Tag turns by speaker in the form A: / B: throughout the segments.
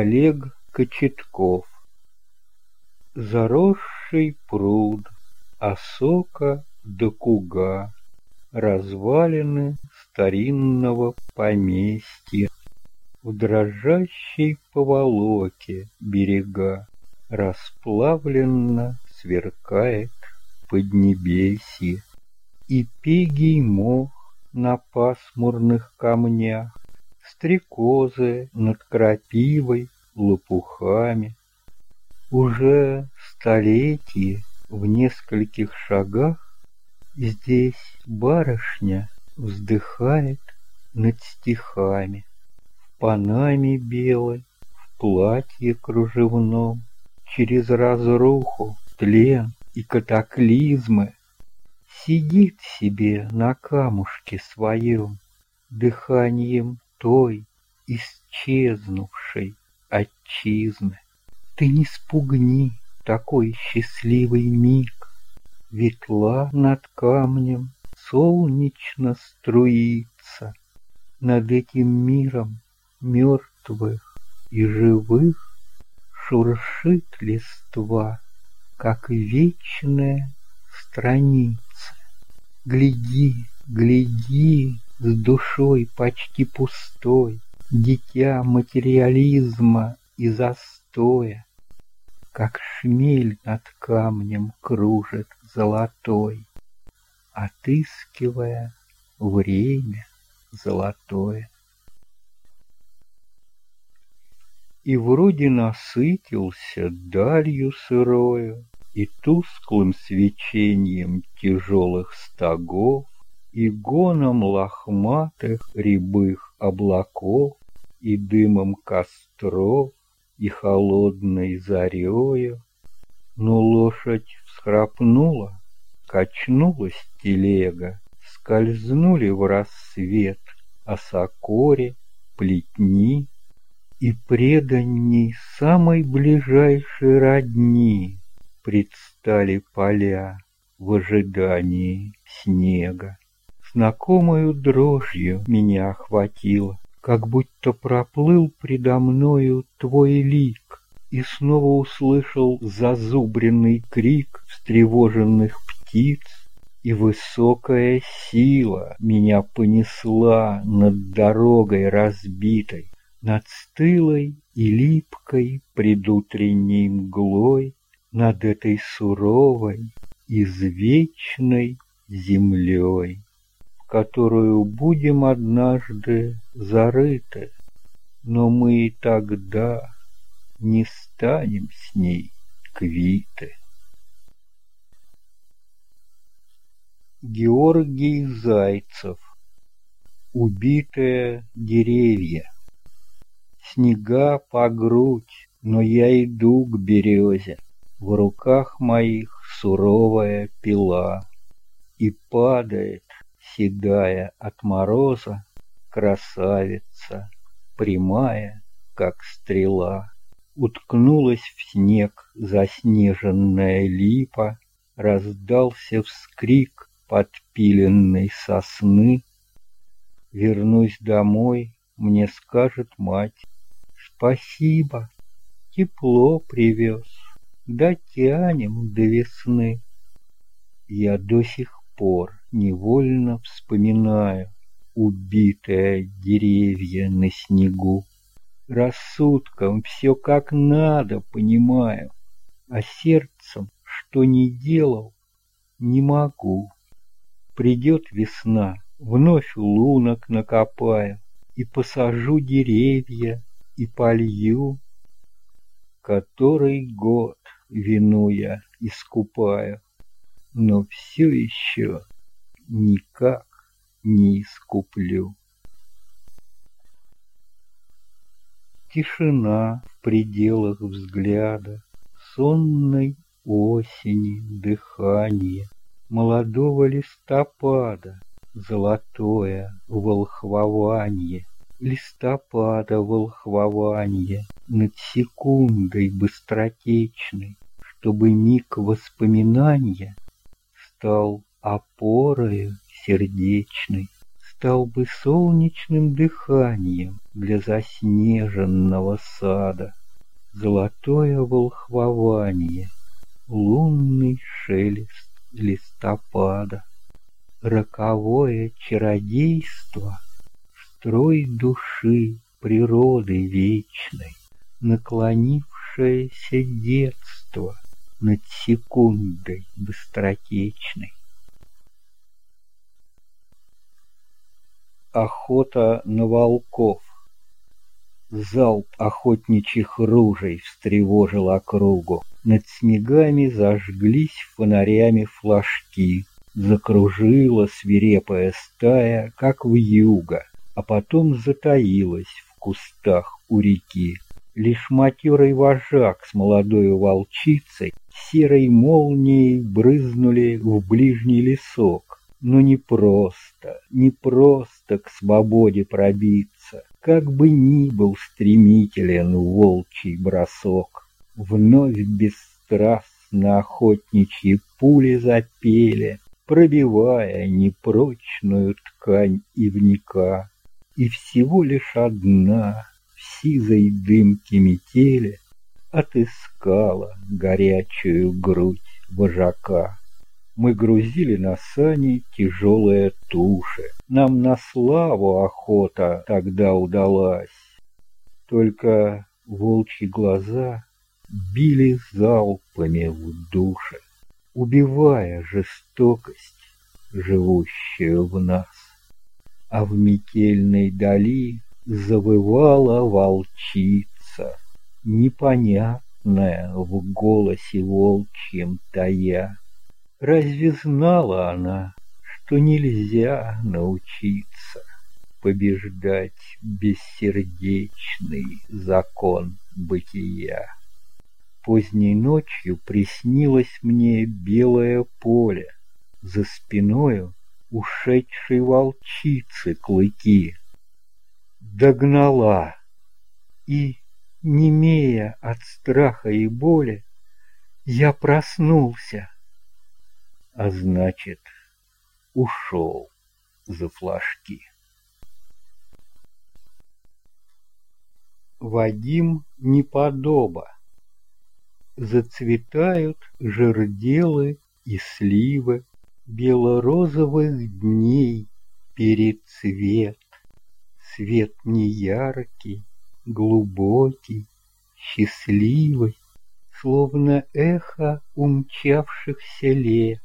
A: Олег Кочетков. Заросший пруд, осока да куга, Развалины старинного поместья, В дрожащей поволоке берега Расплавленно сверкает поднебесье, И пегий мох на пасмурных камнях, Стрекозы над крапивой, лопухами. Уже столетие в нескольких шагах Здесь барышня вздыхает над стихами. В панаме белой, в платье кружевном, Через разруху, тлен и катаклизмы Сидит себе на камушке своем, Дыханием той исчезнувшей отчизны. Ты не спугни такой счастливый миг, Ветла над камнем солнечно струится, Над этим миром мертвых и живых Шуршит листва, как вечная страница. Гляди, гляди с душой почти пустой, Дитя материализма и застоя, Как шмель над камнем кружит золотой, Отыскивая время золотое. И вроде насытился далью сырою И тусклым свечением тяжелых стогов, И гоном лохматых рябых облаков, И дымом костров, и холодной зарею, Но лошадь всхрапнула, качнулась телега, Скользнули в рассвет осокоре, плетни, И преданней самой ближайшей родни Предстали поля в ожидании снега. Знакомою дрожью меня охватило, Как будто проплыл предо мною твой лик, И снова услышал зазубренный крик Встревоженных птиц, И высокая сила меня понесла Над дорогой разбитой, Над стылой и липкой предутренней мглой, Над этой суровой, извечной землей которую будем однажды зарыты, но мы и тогда не станем с ней квиты. Георгий Зайцев. Убитые деревья. Снега по грудь, но я иду к березе, В руках моих суровая пила, И падает седая от мороза, красавица, прямая, как стрела. Уткнулась в снег заснеженная липа, раздался вскрик подпиленной сосны. Вернусь домой, мне скажет мать, спасибо, тепло привез, дотянем до весны. Я до сих пор невольно вспоминаю убитые деревья на снегу. Рассудком все как надо понимаю, а сердцем, что не делал, не могу. Придет весна, вновь лунок накопаю, и посажу деревья, и полью. Который год вину я искупаю, но все еще никак не искуплю. Тишина в пределах взгляда, сонной осени дыхание молодого листопада, золотое волхвование, листопада волхвование над секундой быстротечной, чтобы миг воспоминания стал опорою сердечной, стал бы солнечным дыханием для заснеженного сада, золотое волхвование, лунный шелест листопада, роковое чародейство, строй души природы вечной, наклонившееся детство над секундой быстротечной. Охота на волков. Залп охотничьих ружей встревожил округу. Над снегами зажглись фонарями флажки. Закружила свирепая стая, как в юго, а потом затаилась в кустах у реки. Лишь матерый вожак с молодой волчицей серой молнией брызнули в ближний лесок но не просто, не просто к свободе пробиться, как бы ни был стремителен волчий бросок. Вновь бесстрастно охотничьи пули запели, пробивая непрочную ткань ивника. И всего лишь одна в сизой дымке метели отыскала горячую грудь вожака. Мы грузили на сани тяжелые туши. Нам на славу охота тогда удалась. Только волчьи глаза били залпами в душе, убивая жестокость, живущую в нас. А в метельной дали завывала волчица, непонятная в голосе волчьем тая. Разве знала она, что нельзя научиться побеждать бессердечный закон бытия? Поздней ночью приснилось мне белое поле, за спиною ушедшей волчицы клыки. Догнала и, немея от страха и боли, я проснулся а значит, ушел за флажки. Вадим Неподоба Зацветают жерделы и сливы Бело-розовых дней перед цвет. Свет неяркий, глубокий, счастливый, Словно эхо умчавшихся лет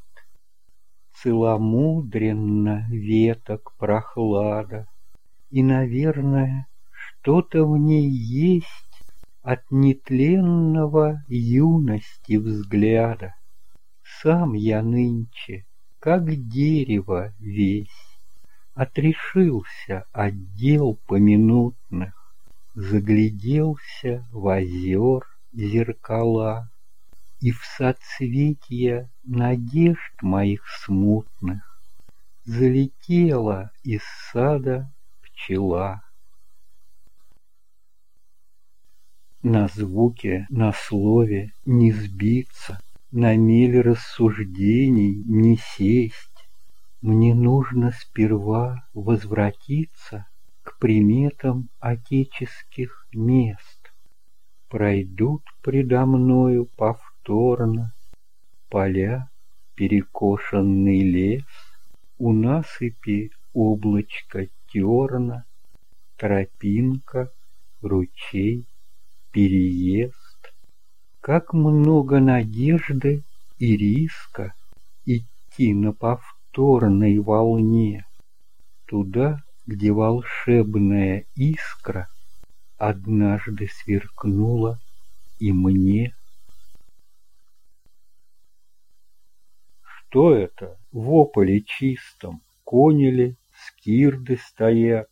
A: целомудренно веток прохлада, И, наверное, что-то в ней есть От нетленного юности взгляда. Сам я нынче, как дерево весь, Отрешился от дел поминутных, Загляделся в озер зеркала и в соцветья надежд моих смутных Залетела из сада пчела. На звуке, на слове не сбиться, На мель рассуждений не сесть. Мне нужно сперва возвратиться К приметам отеческих мест. Пройдут предо мною повторно повторно Поля, перекошенный лес, У насыпи облачко терна, Тропинка, ручей, переезд. Как много надежды и риска Идти на повторной волне Туда, где волшебная искра Однажды сверкнула и мне. Что это? В ополе чистом, конили, скирды стоят.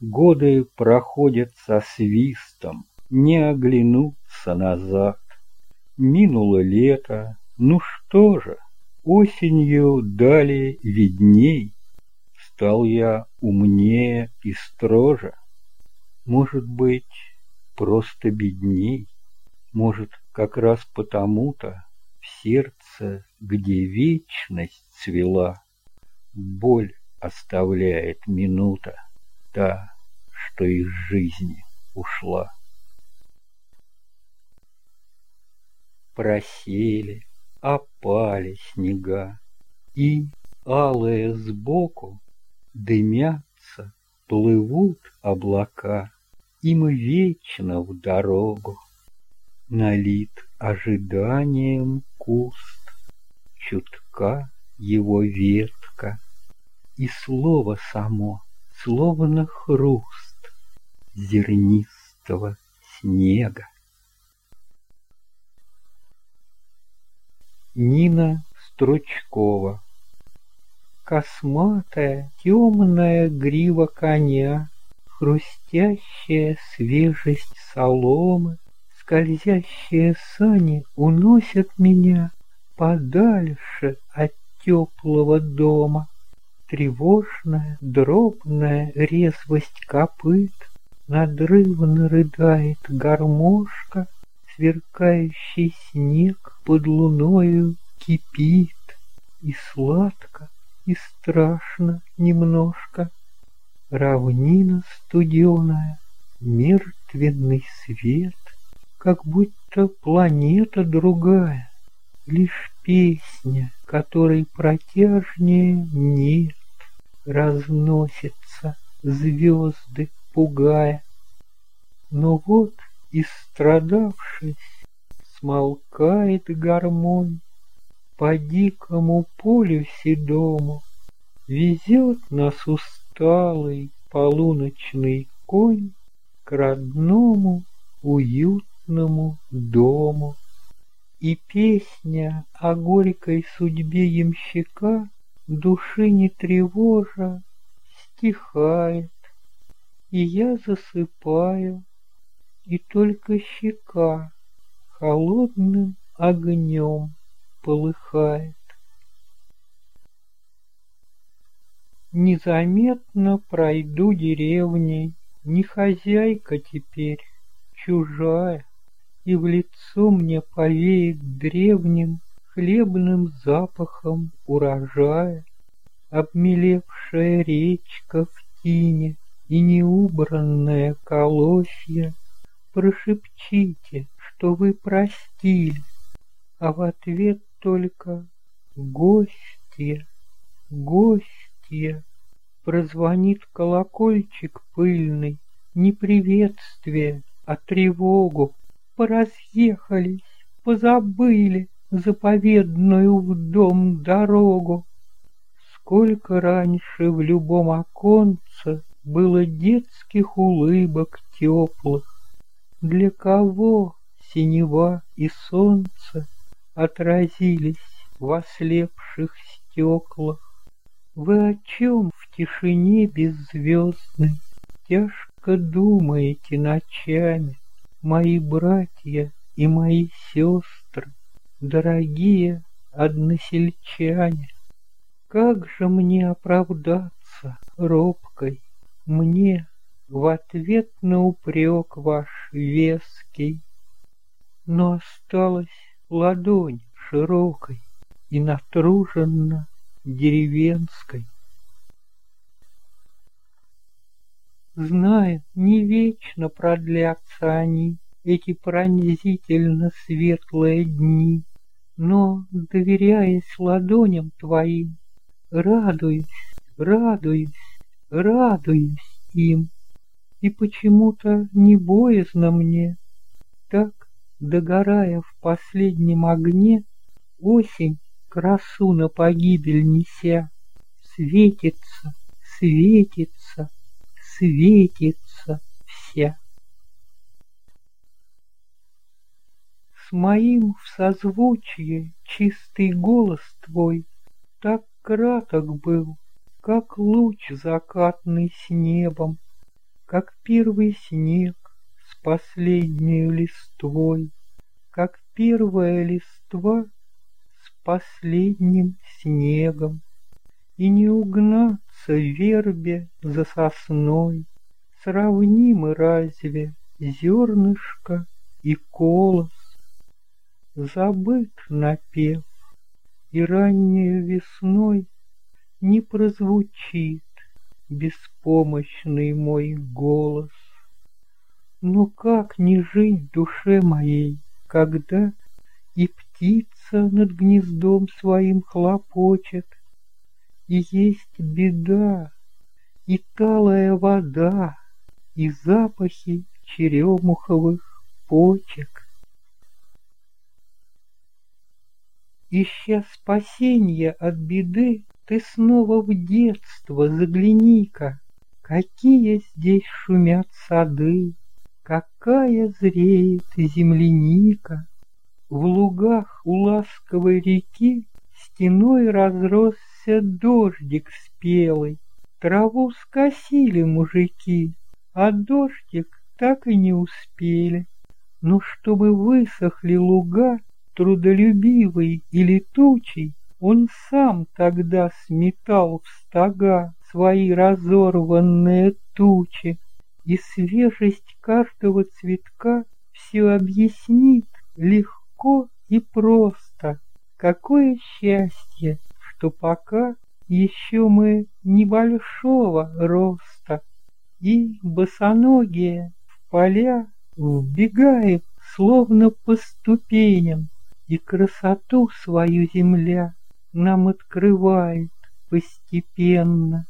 A: Годы проходят со свистом, не оглянуться назад. Минуло лето, ну что же, осенью дали видней. Стал я умнее и строже. Может быть, просто бедней. Может, как раз потому-то в сердце где вечность цвела, боль оставляет минута, та, что из жизни ушла. Просели, опали снега, и, алые сбоку, дымятся, плывут облака, им вечно в дорогу. Налит ожиданием куст, чутка его ветка, и слово само, словно хруст зернистого снега. Нина Стручкова Косматая темная грива коня, Хрустящая свежесть соломы, Скользящие сани уносят меня Подальше от теплого дома. Тревожная, дробная резвость копыт, Надрывно рыдает гармошка, Сверкающий снег под луною кипит, И сладко, и страшно немножко. Равнина студеная, мертвенный свет, Как будто планета другая, Лишь песня, которой протяжнее нет, Разносится звезды, пугая. Но вот, истрадавшись, смолкает гармонь, по дикому полю седому Везет нас усталый полуночный конь К родному уютному дому. И песня о горькой судьбе ямщика Души не тревожа стихает, И я засыпаю, и только щека Холодным огнем полыхает. Незаметно пройду деревней, Не хозяйка теперь, чужая, И в лицо мне повеет древним Хлебным запахом урожая. Обмелевшая речка в тине И неубранная колосья, Прошепчите, что вы простили, А в ответ только гостья, гостья. Прозвонит колокольчик пыльный, Не приветствие, а тревогу. Поразъехались, позабыли Заповедную в дом дорогу. Сколько раньше в любом оконце Было детских улыбок теплых. Для кого синева и солнце отразились в ослепших стеклах. Вы о чем в тишине беззвездной Тяжко думаете ночами, Мои братья и мои сестры, Дорогие односельчане? Как же мне оправдаться робкой, Мне в ответ на упрек ваш веский? Но осталась ладонь широкой и натруженно деревенской. Зная, не вечно продлятся они, эти пронзительно светлые дни, но, доверяясь ладоням твоим, радуюсь, радуюсь, радуюсь им, и почему-то не боязно мне, так догорая в последнем огне, осень, красу на погибель неся, светится, светится, светится вся. С моим в созвучье чистый голос твой так краток был, как луч закатный с небом, как первый снег, последнюю листвой, как первая листва с последним снегом, И не угнаться вербе за сосной, Сравнимы разве зернышко и колос? Забыт напев, и раннею весной не прозвучит беспомощный мой голос. Но как не жить душе моей, когда и птица над гнездом своим хлопочет, и есть беда, и талая вода, и запахи черемуховых почек. Ища спасения от беды, ты снова в детство загляни-ка, Какие здесь шумят сады, Какая зреет земляника. В лугах у ласковой реки Стеной разросся дождик спелый, Траву скосили мужики, А дождик так и не успели. Но чтобы высохли луга, Трудолюбивый и летучий, Он сам тогда сметал в стога Свои разорванные тучи, И свежесть каждого цветка Все объяснит легко и просто. Какое счастье, что пока еще мы небольшого роста, И босоногие в поля вбегаем, словно по ступеням, И красоту свою земля нам открывает постепенно.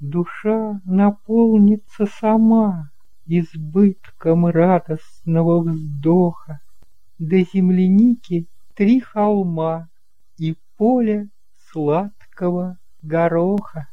A: Душа наполнится сама избытком радостного вздоха. До земляники три холма и поле сладкого гороха.